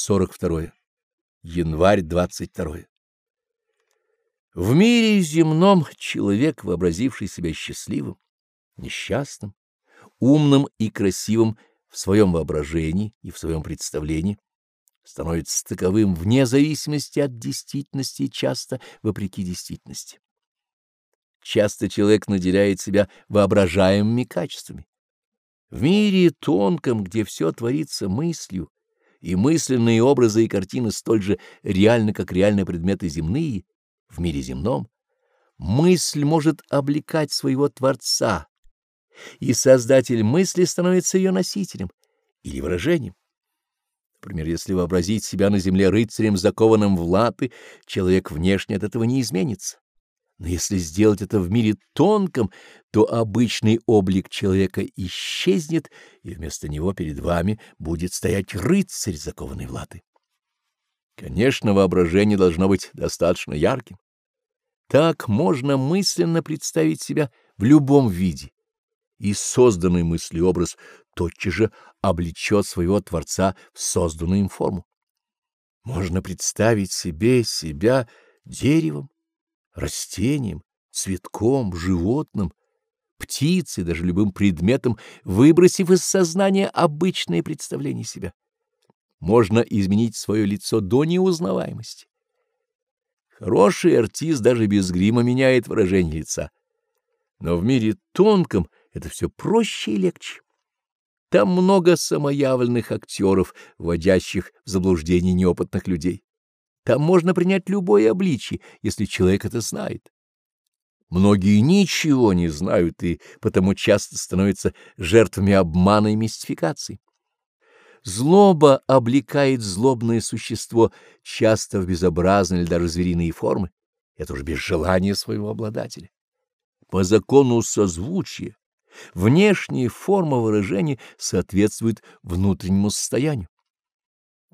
42. Январь 22. В мире земном человек, вообразивший себя счастливым, несчастным, умным и красивым в своем воображении и в своем представлении, становится таковым вне зависимости от действительности и часто вопреки действительности. Часто человек наделяет себя воображаемыми качествами. В мире тонком, где все творится мыслью, и мысленные образы и картины столь же реальны, как реальные предметы земные, в мире земном, мысль может облекать своего Творца, и Создатель мысли становится ее носителем или выражением. Например, если вообразить себя на земле рыцарем, закованным в латы, человек внешне от этого не изменится. Но если сделать это в мире тонком, то обычный облик человека исчезнет, и вместо него перед вами будет стоять рыцарь, закованный в латы. Конечно, воображение должно быть достаточно ярким. Так можно мысленно представить себя в любом виде, и созданный мыслеобраз тотчас же облечет своего Творца в созданную им форму. Можно представить себе себя деревом, растением, цветком, животным, птицей, даже любым предметом, выбросив из сознания обычное представление себя. Можно изменить свое лицо до неузнаваемости. Хороший артист даже без грима меняет выражение лица. Но в мире тонком это все проще и легче. Там много самоявленных актеров, вводящих в заблуждение неопытных людей. Там можно принять любое обличие, если человек это знает. Многие ничего не знают и потому часто становятся жертвами обмана и мистификации. Злоба облекает злобное существо часто в безобразные или даже звериные формы, это уже без желания своего обладателя. По закону созвучия внешняя форма выражения соответствует внутреннему состоянию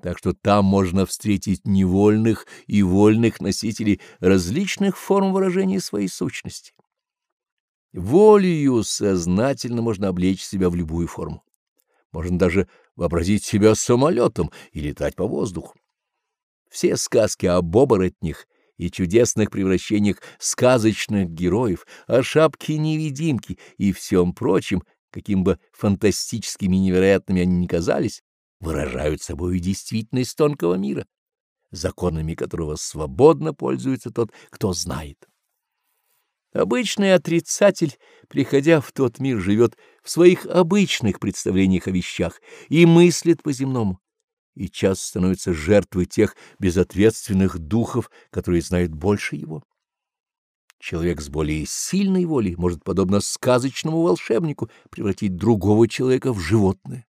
так что там можно встретить невольных и вольных носителей различных форм выражения своей сущности. Волею сознательно можно облечь себя в любую форму. Можно даже вообразить себя самолетом и летать по воздуху. Все сказки об оборотнях и чудесных превращениях сказочных героев, о шапке-невидимке и всем прочем, каким бы фантастическими и невероятными они ни казались, выражают собой действительность тонкого мира, законами которого свободно пользуется тот, кто знает. Обычный отрицатель, приходя в тот мир, живет в своих обычных представлениях о вещах и мыслит по-земному, и часто становится жертвой тех безответственных духов, которые знают больше его. Человек с более сильной волей может, подобно сказочному волшебнику, превратить другого человека в животное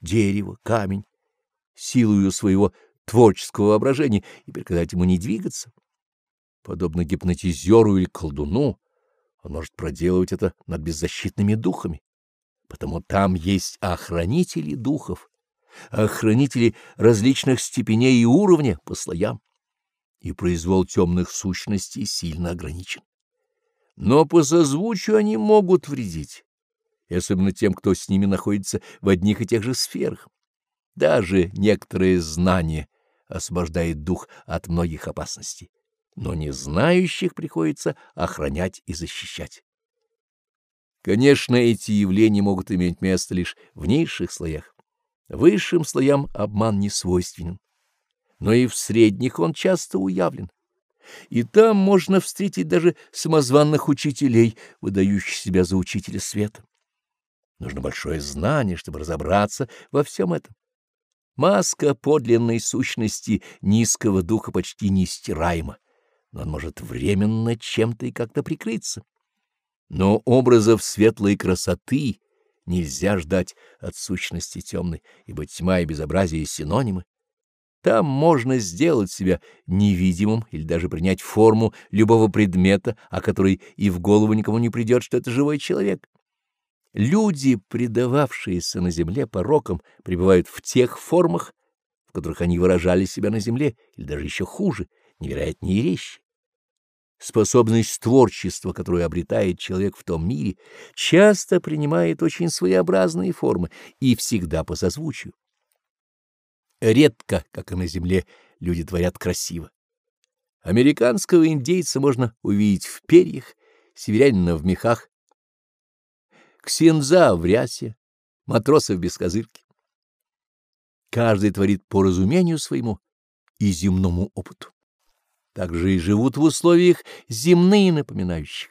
дерево, камень, силою своего творческого воображения и приказать ему не двигаться. Подобно гипнотизеру или колдуну, он может проделывать это над беззащитными духами, потому там есть охранители духов, охранители различных степеней и уровня по слоям, и произвол темных сущностей сильно ограничен. Но по созвучию они могут вредить и особенно тем, кто с ними находится в одних и тех же сферах. Даже некоторые знания освобождает дух от многих опасностей, но не знающих приходится охранять и защищать. Конечно, эти явления могут иметь место лишь в низших слоях. Высшим слоям обман не свойственен, но и в средних он часто уявлен. И там можно встретить даже самозванных учителей, выдающих себя за учителя света. Нужно большое знание, чтобы разобраться во всем этом. Маска подлинной сущности низкого духа почти нестираема, но он может временно чем-то и как-то прикрыться. Но образов светлой красоты нельзя ждать от сущности темной, ибо тьма и безобразие — синонимы. Там можно сделать себя невидимым или даже принять форму любого предмета, о которой и в голову никому не придет, что это живой человек. Люди, предававшиеся на земле порокам, пребывают в тех формах, в которых они выражали себя на земле, или даже еще хуже, невероятнее речи. Способность творчества, которую обретает человек в том мире, часто принимает очень своеобразные формы и всегда по созвучию. Редко, как и на земле, люди творят красиво. Американского индейца можно увидеть в перьях, северянина в мехах, ксенза в рясе, матроса в бескозырке. Каждый творит по разумению своему и земному опыту. Также и живут в условиях земные напоминающих.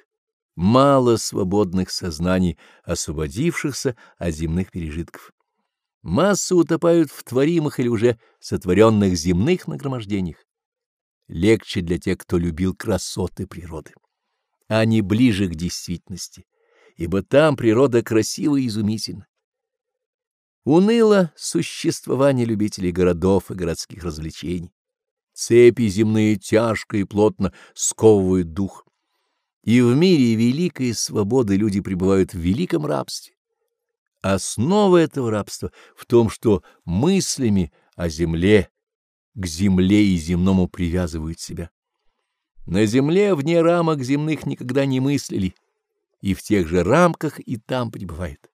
Мало свободных сознаний, освободившихся от земных пережитков. Массы утопают в творимых или уже сотворенных земных нагромождениях. Легче для тех, кто любил красоты природы. Они ближе к действительности, ибо там природа красива и изумительна. Уныло существование любителей городов и городских развлечений. Цепи земные тяжко и плотно сковывают дух. И в мире великой свободы люди пребывают в великом рабстве. Основа этого рабства в том, что мыслями о земле, к земле и земному привязывают себя. На земле вне рамок земных никогда не мыслили, и в тех же рамках и там пребывает.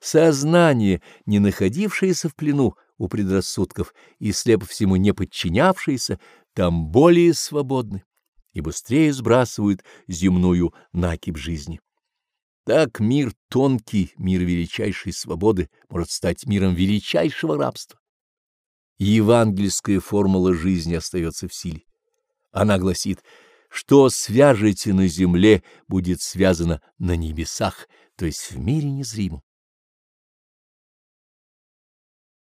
Сознание, не находившееся в плену у предрассудков и слепо всему не подчинявшееся, там более свободны и быстрее сбрасывают земную накипь жизни. Так мир тонкий, мир величайшей свободы может стать миром величайшего рабства. Евангельская формула жизни остается в силе. Она гласит, что свяжете на земле, будет связано на небесах, то есть в мире незримом.